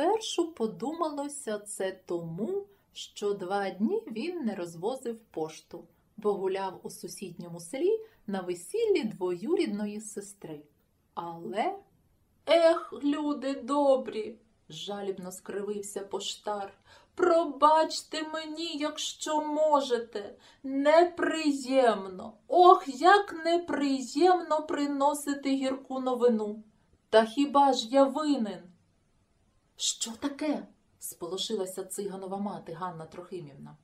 Спершу подумалося це тому, що два дні він не розвозив пошту, бо гуляв у сусідньому селі на весіллі двоюрідної сестри. Але, ех, люди добрі, жалібно скривився поштар. Пробачте мені, якщо можете. Неприємно. Ох, як неприємно приносити гірку новину. Та хіба ж я винен? Що таке? сполошилася циганова мати Ганна Трохимівна.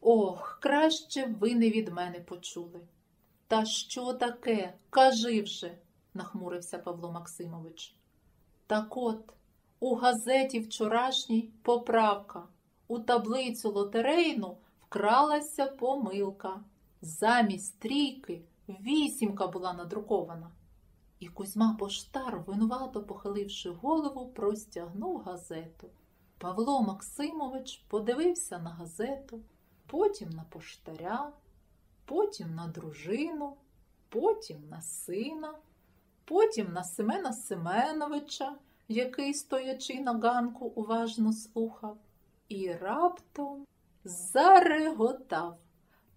Ох, краще б ви не від мене почули. Та що таке? Кажи вже, нахмурився Павло Максимович. Так от, у газеті вчорашній поправка. У таблицю лотерейну вкралася помилка. Замість трійки вісімка була надрукована. І Кузьма Поштар, винувато похиливши голову, простягнув газету. Павло Максимович подивився на газету, потім на поштаря, потім на дружину, потім на сина, потім на Семена Семеновича, який, стоячи на ганку, уважно слухав, і раптом зареготав.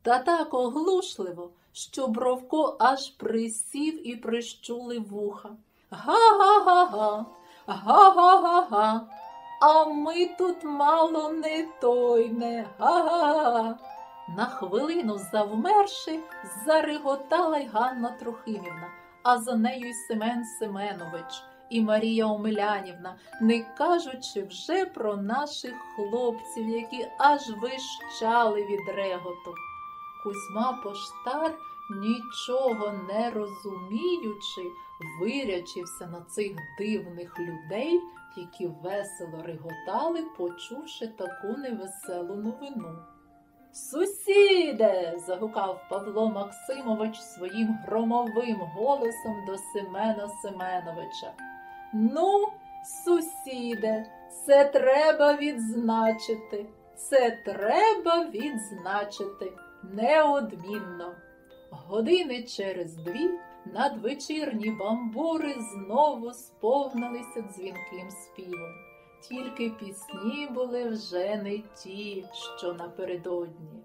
Та так оглушливо, що Бровко аж присів і прищули вуха. Га-га-га-га, га-га-га-га, а ми тут мало не тойне, га-га-га. На хвилину завмерши, зареготала й Ганна Трохимівна, а за нею й Семен Семенович і Марія Омелянівна, не кажучи вже про наших хлопців, які аж вищали від реготу. Кузьма Поштар, нічого не розуміючи, вирячився на цих дивних людей, які весело реготали, почувши таку невеселу новину. Сусіде. загукав Павло Максимович своїм громовим голосом до Семена Семеновича. Ну, сусіде, це треба відзначити. Це треба відзначити неодмінно. Години через дві надвечірні бамбури знову сповнилися дзвінким співом. Тільки пісні були вже не ті, що напередодні.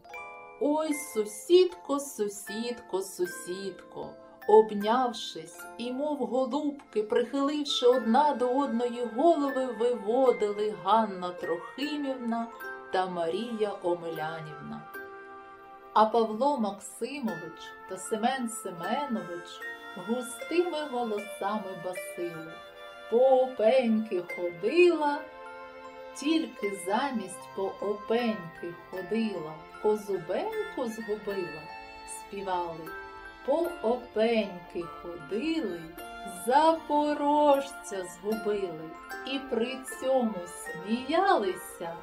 Ой, сусідко, сусідко, сусідко, обнявшись і, мов голубки, прихиливши одна до одної голови, виводили Ганна Трохимівна та Марія Омелянівна. А Павло Максимович та Семен Семенович густими голосами басили. По опеньки ходила, тільки замість по опеньки ходила, козубеньку згубила, співали. По опеньки ходили, запорожця згубили, і при цьому сміялися,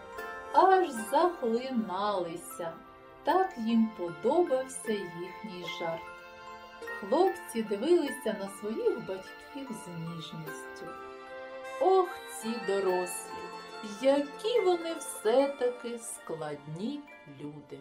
аж захлиналися. Так їм подобався їхній жарт. Хлопці дивилися на своїх батьків з ніжністю. Ох, ці дорослі, які вони все-таки складні люди.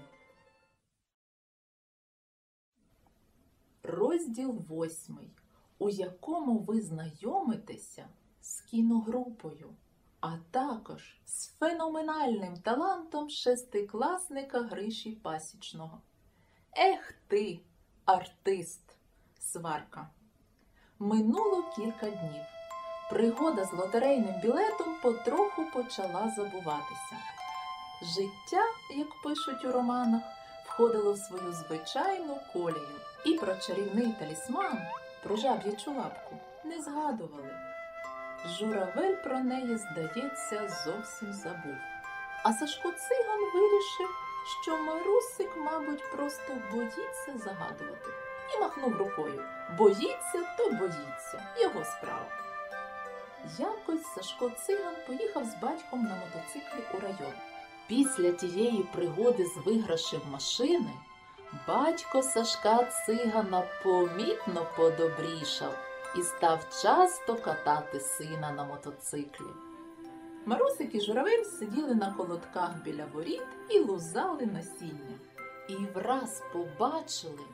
Розділ восьмий, у якому ви знайомитеся з кіногрупою, а також з феноменальним талантом шестикласника Гриші Пасічного. Ех ти, артист! Сварка. Минуло кілька днів. Пригода з лотерейним білетом потроху почала забуватися. Життя, як пишуть у романах, входило в свою звичайну колію, і про чарівний талісман, про жаб'ячу лапку не згадували. Журавель про неї, здається, зовсім забув. А Сашко Циган вирішив, що Марусик, мабуть, просто боїться загадувати і махнув рукою. Боїться, то боїться, його справа. Якось Сашко Циган поїхав з батьком на мотоциклі у район. Після тієї пригоди з виграшем машини батько Сашка Цигана помітно подобрішав і став часто катати сина на мотоциклі. Марусик і журавель сиділи на колодках біля воріт і лузали насіння. І враз побачили,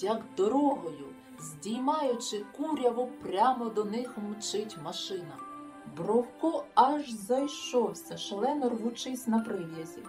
як дорогою, здіймаючи куряву, прямо до них мчить машина. Бровко аж зайшовся, шалено рвучись на прив'язі.